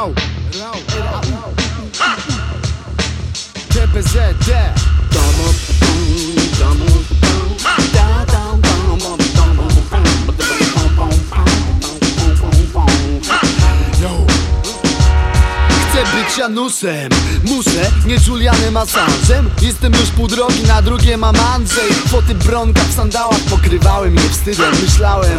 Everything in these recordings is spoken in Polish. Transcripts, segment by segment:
Chcę być Janusem Muszę, nie Julianem Assange'em Jestem już pół drogi, na drugie mam Andrzej Foty bronka w sandałach pokrywały mnie wstydem Myślałem,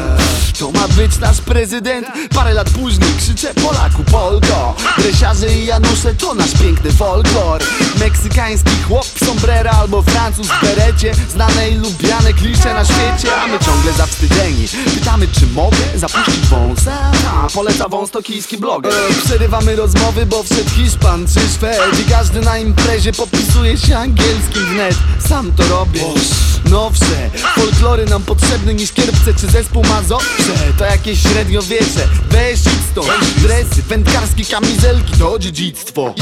to być nasz prezydent. Parę lat później krzyczę Polaku, Polko. Dresiarze i Janusze to nasz piękny folklor. Meksykański chłop w sombrero albo Francuz w berecie Znane i lubiane klisze na świecie A my ciągle zawstydzeni. Pytamy czy mogę zapuścić wąsa? A, poleca wąs to kijski blog e, Przerywamy rozmowy, bo wszedł Hiszpan czy Szwed. I każdy na imprezie popisuje się angielskim wnet. Sam to robię. Nowsze folklory nam potrzebne niż kierpce czy zespół Mazowsze. To jakieś średniowiecze Weź idź stąd Dresy, wędkarskie kamizelki to dziedzictwo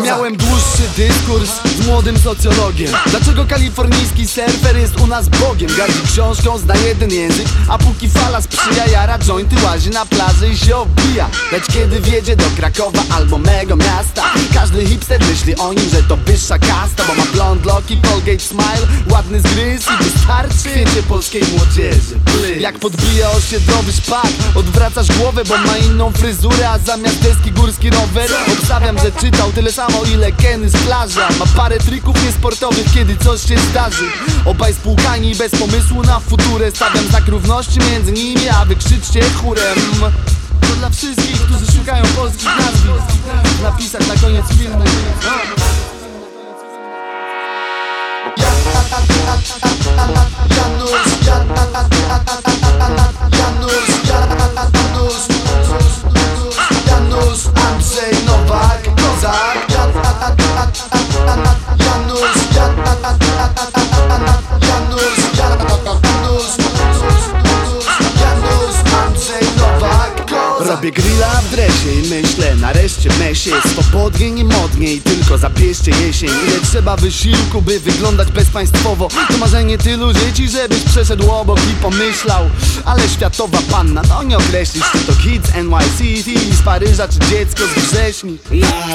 Miałem dłuższy dyskurs z młodym socjologiem Dlaczego kalifornijski surfer jest u nas bogiem? Gardzi książką, zna jeden język A póki fala sprzyja, jara jointy łazi na plaży i się obija Lecz kiedy wjedzie do Krakowa albo mego miasta Każdy hipster myśli o nim, że to wyższa kasta Bo ma blond loki, Colgate smile, ładny zgryz i wystarczy Kwiecie polskiej młodzieży Please. Jak podbija osiedlowy szpak Odwracasz głowę, bo ma inną fryzurę A zamiast deski górski rower Obstawiam, że czytał tyle samo ile Kenny z plaża Ma parę trików niesportowych, kiedy coś się zdarzy Obaj spłukani bez pomysłu na futurę Stawiam znak równości między nimi, a wy krzyczcie chórem To dla wszystkich, którzy szukają polskich nazwisk Napisać na koniec filmu Janusz, Janusz, Janusz, Janusz, i myślę, nareszcie mesie. Swobodnie, nie modnie i tylko zabierzcie jesień. Ile trzeba wysiłku, by wyglądać bezpaństwowo. To marzenie tylu dzieci, żebyś przeszedł obok i pomyślał. Ale światowa panna, no nie określisz czy to kids NYC z Paryża czy dziecko z wrześni.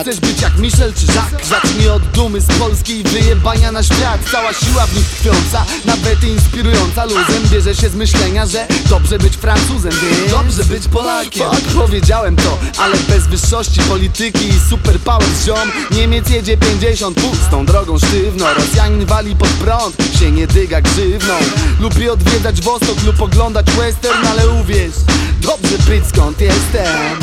Chcesz być jak Michel czy Jacques? Zacznij od dumy z Polski i wyjebania na świat. Cała siła w nich tkwiąca, nawet inspirująca. Luzem bierze się z myślenia, że dobrze być Francuzem, więc dobrze być Polakiem. Powiedziałem to, ale bez wyższości polityki i superpower ziom. Niemiec jedzie 50 pustą drogą sztywno Rosjanin wali pod prąd, się nie dyga grzywną. Lubi odwiedzać Wostok lub oglądać western, ale uwierz Dobrze być skąd jestem